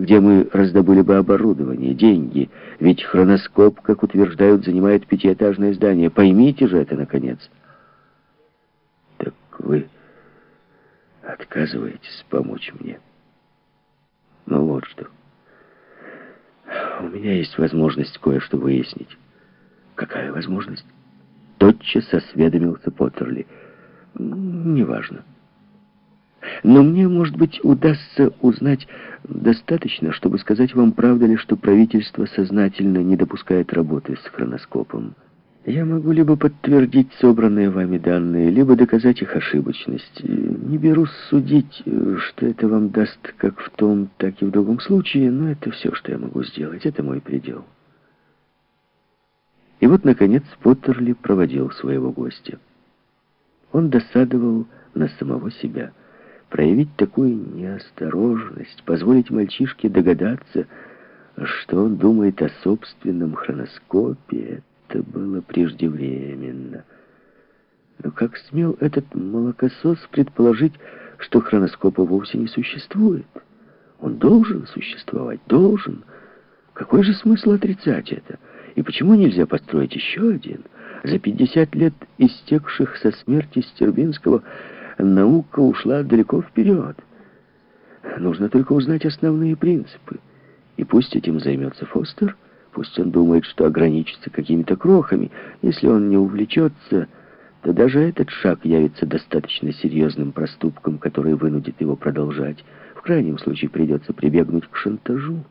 где мы раздобыли бы оборудование, деньги. Ведь хроноскоп, как утверждают, занимает пятиэтажное здание. Поймите же это, наконец. Так вы отказываетесь помочь мне. Ну вот что. У меня есть возможность кое-что выяснить. Какая возможность? Тотчас осведомился Поттерли. Неважно. Но мне, может быть, удастся узнать достаточно, чтобы сказать вам, правда ли, что правительство сознательно не допускает работы с хроноскопом. Я могу либо подтвердить собранные вами данные, либо доказать их ошибочность. Не берусь судить, что это вам даст как в том, так и в другом случае, но это все, что я могу сделать. Это мой предел. И вот, наконец, Поттерли проводил своего гостя. Он досадовал на самого себя. Проявить такую неосторожность, позволить мальчишке догадаться, что он думает о собственном хроноскопе, это было преждевременно. Но как смел этот молокосос предположить, что хроноскопа вовсе не существует? Он должен существовать, должен. Какой же смысл отрицать это? И почему нельзя построить еще один? За 50 лет истекших со смерти Стербинского наука ушла далеко вперед. Нужно только узнать основные принципы. И пусть этим займется Фостер, пусть он думает, что ограничится какими-то крохами. Если он не увлечется, то даже этот шаг явится достаточно серьезным проступком, который вынудит его продолжать. В крайнем случае придется прибегнуть к шантажу.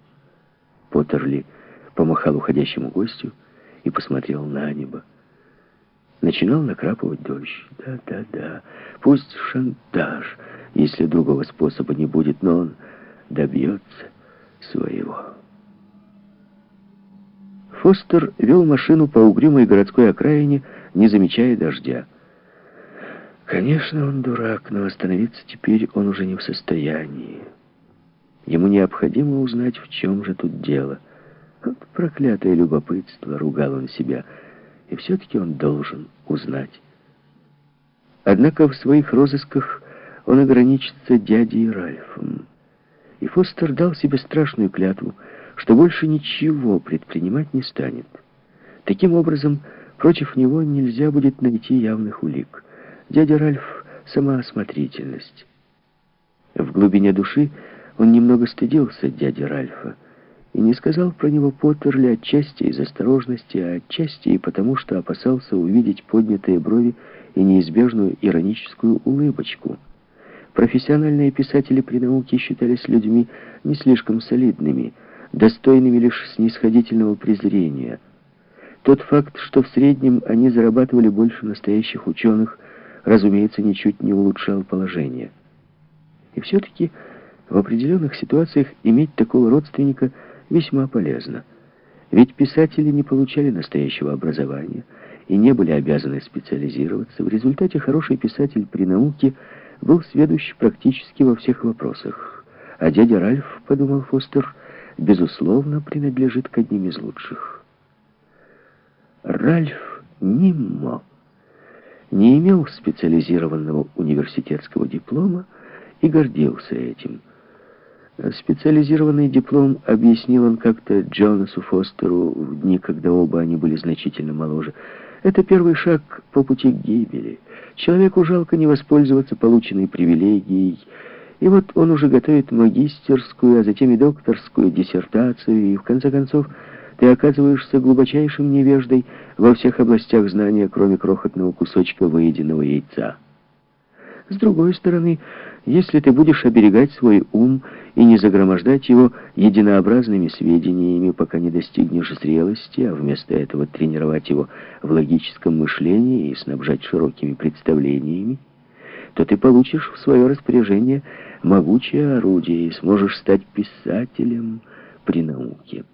Поттерли помахал уходящему гостю и посмотрел на небо. Начинал накрапывать дождь. Да-да-да, пусть шантаж, если другого способа не будет, но он добьется своего. Фостер вел машину по угрюмой городской окраине, не замечая дождя. Конечно, он дурак, но остановиться теперь он уже не в состоянии. Ему необходимо узнать, в чем же тут дело. Вот проклятое любопытство, ругал он себя, — и все-таки он должен узнать. Однако в своих розысках он ограничится дядей Ральфом. И Фостер дал себе страшную клятву, что больше ничего предпринимать не станет. Таким образом, против него нельзя будет найти явных улик. Дядя Ральф — сама осмотрительность. В глубине души он немного стыдился дяди Ральфа и не сказал про него Поттерли отчасти из осторожности, а отчасти и потому, что опасался увидеть поднятые брови и неизбежную ироническую улыбочку. Профессиональные писатели при науке считались людьми не слишком солидными, достойными лишь снисходительного презрения. Тот факт, что в среднем они зарабатывали больше настоящих ученых, разумеется, ничуть не улучшал положение. И все-таки в определенных ситуациях иметь такого родственника – весьма полезно. Ведь писатели не получали настоящего образования и не были обязаны специализироваться. В результате хороший писатель при науке был сведущ практически во всех вопросах. А дядя Ральф, подумал Фостер, безусловно, принадлежит к одним из лучших. Ральф Ниммо не имел специализированного университетского диплома и гордился этим – Специализированный диплом объяснил он как-то Джонасу Фостеру в дни, когда оба они были значительно моложе. Это первый шаг по пути к гибели. Человеку жалко не воспользоваться полученной привилегией. И вот он уже готовит магистерскую, а затем и докторскую диссертацию, и в конце концов ты оказываешься глубочайшим невеждой во всех областях знания, кроме крохотного кусочка выеденного яйца. С другой стороны, если ты будешь оберегать свой ум и не загромождать его единообразными сведениями, пока не достигнешь зрелости, а вместо этого тренировать его в логическом мышлении и снабжать широкими представлениями, то ты получишь в свое распоряжение могучее орудие и сможешь стать писателем при науке.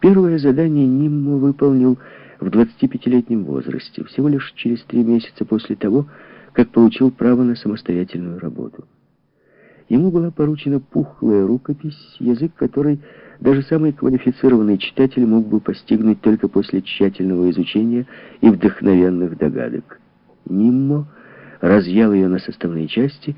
Первое задание Ниммо выполнил в 25-летнем возрасте, всего лишь через три месяца после того, как получил право на самостоятельную работу. Ему была поручена пухлая рукопись, язык которой даже самый квалифицированный читатель мог бы постигнуть только после тщательного изучения и вдохновенных догадок. Ниммо разъял ее на составные части